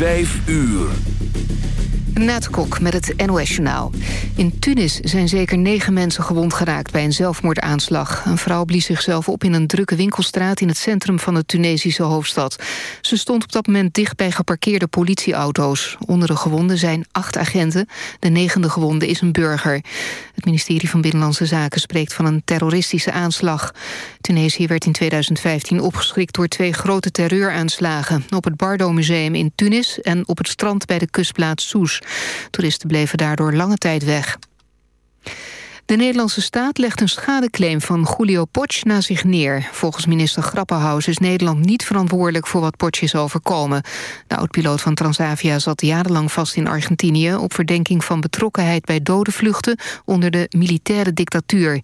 Vijf uur. Renate Kok met het NOS Journaal. In Tunis zijn zeker negen mensen gewond geraakt bij een zelfmoordaanslag. Een vrouw blies zichzelf op in een drukke winkelstraat... in het centrum van de Tunesische hoofdstad. Ze stond op dat moment dicht bij geparkeerde politieauto's. Onder de gewonden zijn acht agenten. De negende gewonde is een burger. Het ministerie van Binnenlandse Zaken spreekt van een terroristische aanslag. Tunesië werd in 2015 opgeschrikt door twee grote terreuraanslagen... op het Bardo Museum in Tunis en op het strand bij de kustplaats Soes. Toeristen bleven daardoor lange tijd weg. De Nederlandse staat legt een schadeclaim van Julio Potsch na zich neer. Volgens minister Grapperhaus is Nederland niet verantwoordelijk voor wat Potsch is overkomen. De oud-piloot van Transavia zat jarenlang vast in Argentinië... op verdenking van betrokkenheid bij dode vluchten onder de militaire dictatuur.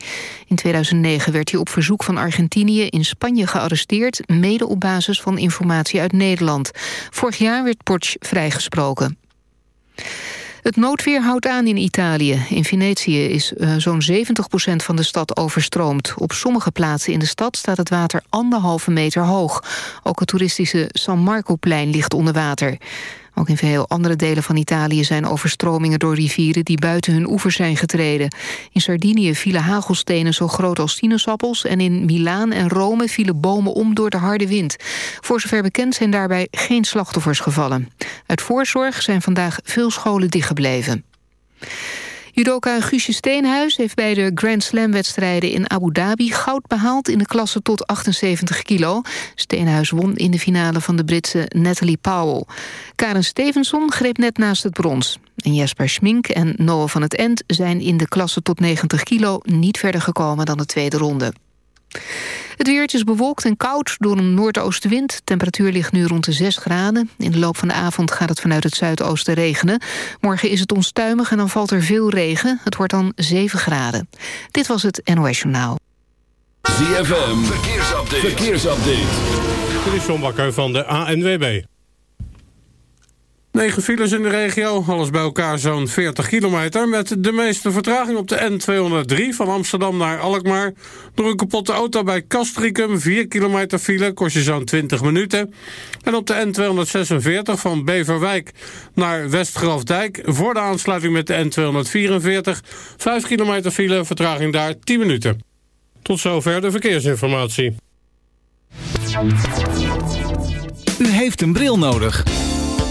In 2009 werd hij op verzoek van Argentinië in Spanje gearresteerd... mede op basis van informatie uit Nederland. Vorig jaar werd Potsch vrijgesproken. Het noodweer houdt aan in Italië. In Venetië is uh, zo'n 70% van de stad overstroomd. Op sommige plaatsen in de stad staat het water anderhalve meter hoog. Ook het toeristische San Marco-plein ligt onder water. Ook in veel andere delen van Italië zijn overstromingen door rivieren die buiten hun oevers zijn getreden. In Sardinië vielen hagelstenen zo groot als sinaasappels en in Milaan en Rome vielen bomen om door de harde wind. Voor zover bekend zijn daarbij geen slachtoffers gevallen. Uit voorzorg zijn vandaag veel scholen dichtgebleven. Judoka Guusje Steenhuis heeft bij de Grand Slam-wedstrijden in Abu Dhabi goud behaald in de klasse tot 78 kilo. Steenhuis won in de finale van de Britse Natalie Powell. Karen Stevenson greep net naast het brons. En Jesper Schmink en Noah van het End zijn in de klasse tot 90 kilo niet verder gekomen dan de tweede ronde. Het weertje is bewolkt en koud door een noordoostenwind. Temperatuur ligt nu rond de 6 graden. In de loop van de avond gaat het vanuit het zuidoosten regenen. Morgen is het onstuimig en dan valt er veel regen. Het wordt dan 7 graden. Dit was het NOS Journaal. ZFM, verkeersupdate. verkeersupdate. Dit is John Bakker van de ANWB. 9 files in de regio, alles bij elkaar zo'n 40 kilometer... met de meeste vertraging op de N203 van Amsterdam naar Alkmaar. Door een kapotte auto bij Castricum, 4 kilometer file, kost je zo'n 20 minuten. En op de N246 van Beverwijk naar Westgrafdijk... voor de aansluiting met de N244, 5 kilometer file, vertraging daar 10 minuten. Tot zover de verkeersinformatie. U heeft een bril nodig.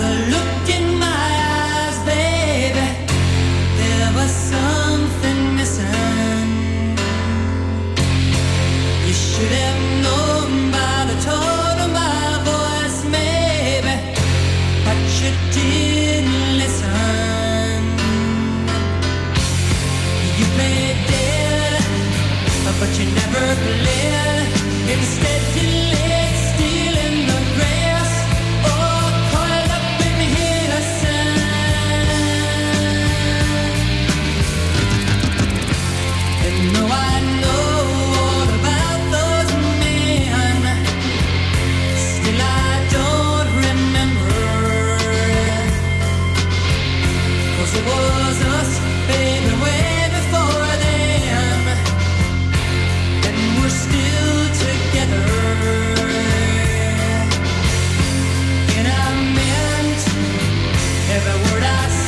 look every word I say.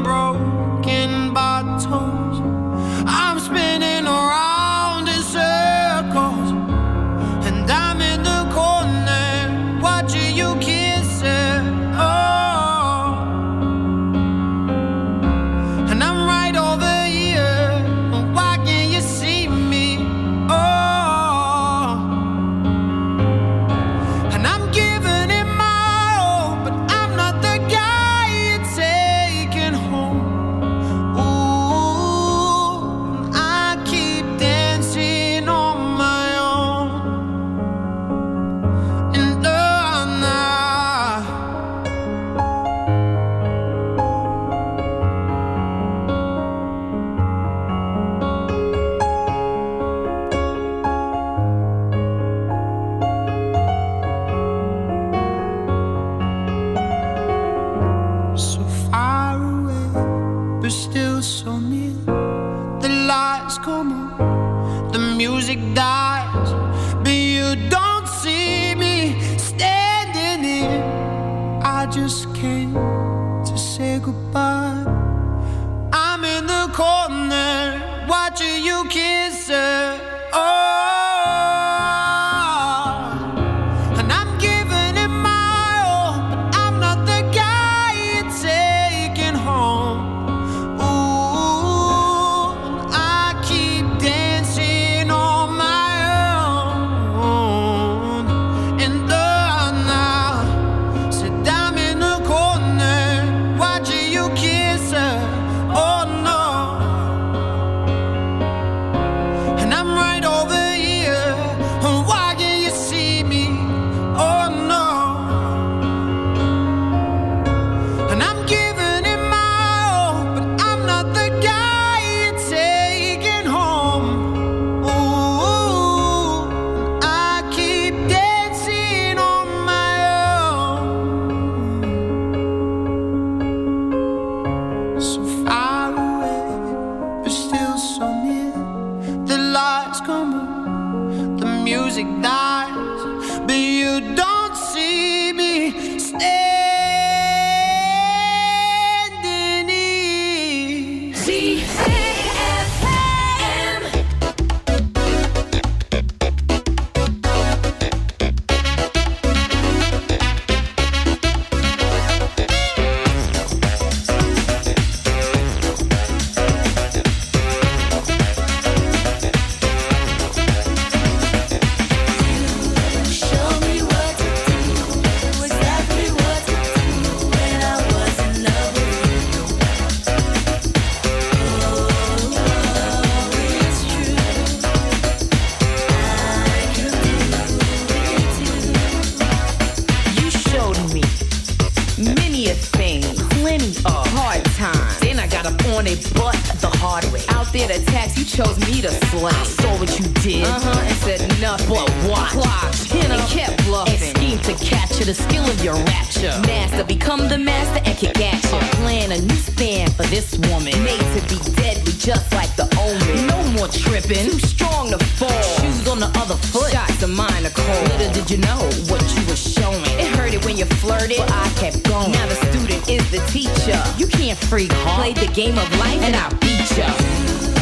broke. Played the game of life and I beat ya.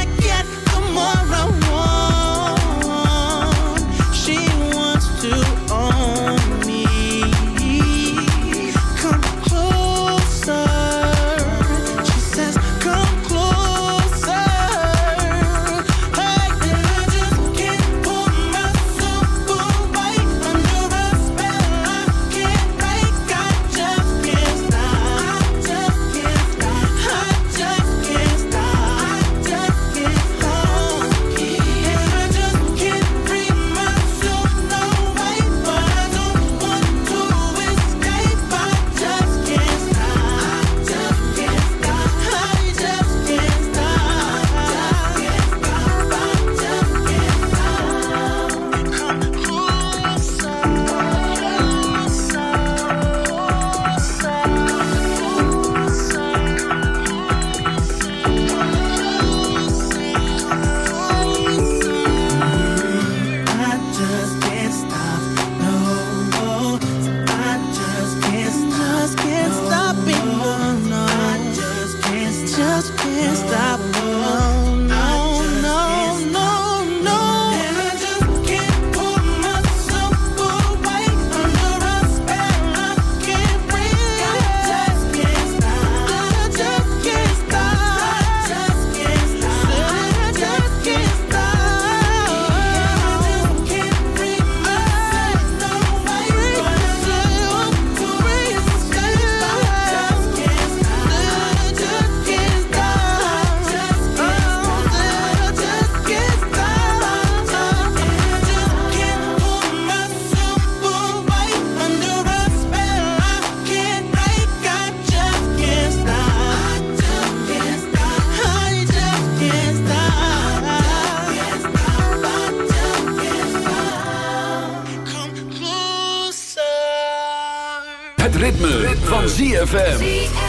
ZFM.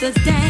the dance.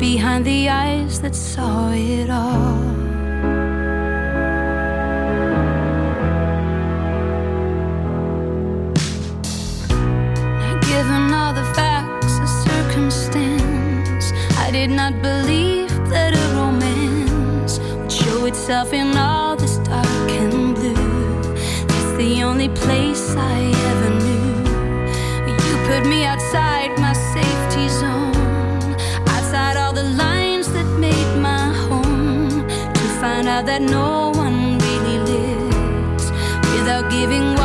behind the eyes that saw it all. Given all the facts and circumstance, I did not believe that a romance would show itself in all this dark and blue. That's the only place I ever knew. You put me outside. find out that no one really lives without giving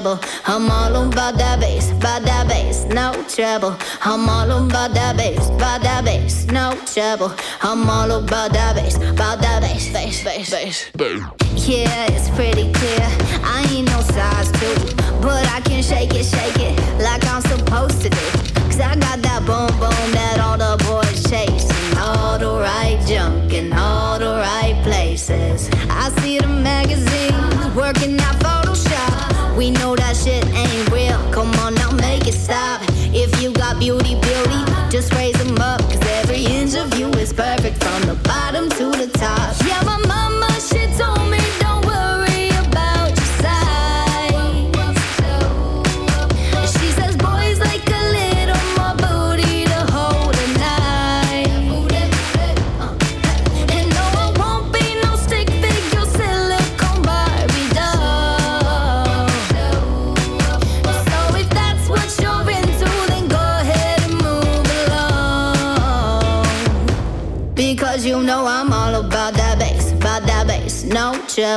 treble. I'm all on by that bass, by that bass, no trouble. I'm all on by that bass, by that bass, no trouble. I'm all on by that bass, by that bass, bass, bass, bass. Yeah, it's pretty clear. I ain't no size two, but I can shake it, shake it.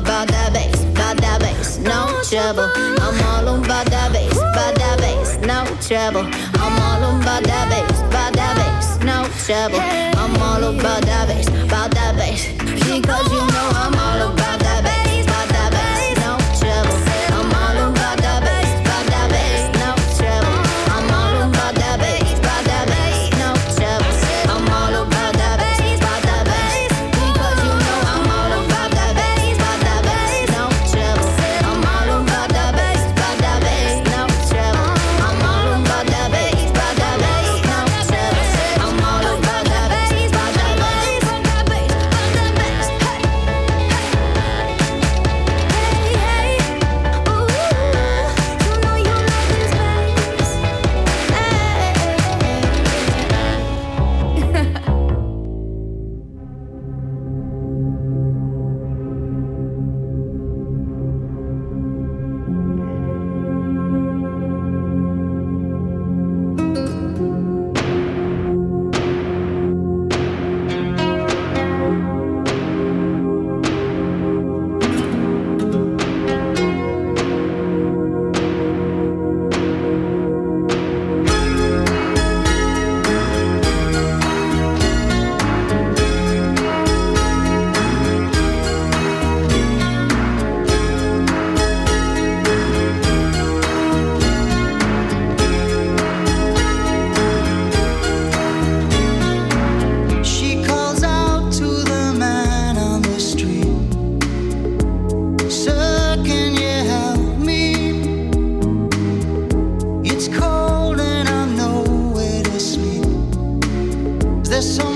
about that bass, about that bass, no trouble. I'm all on about that bass, about that bass, no trouble. I'm all on about that bass, about that bass, no trouble. I'm all about that bass, about that bass, because you. there's some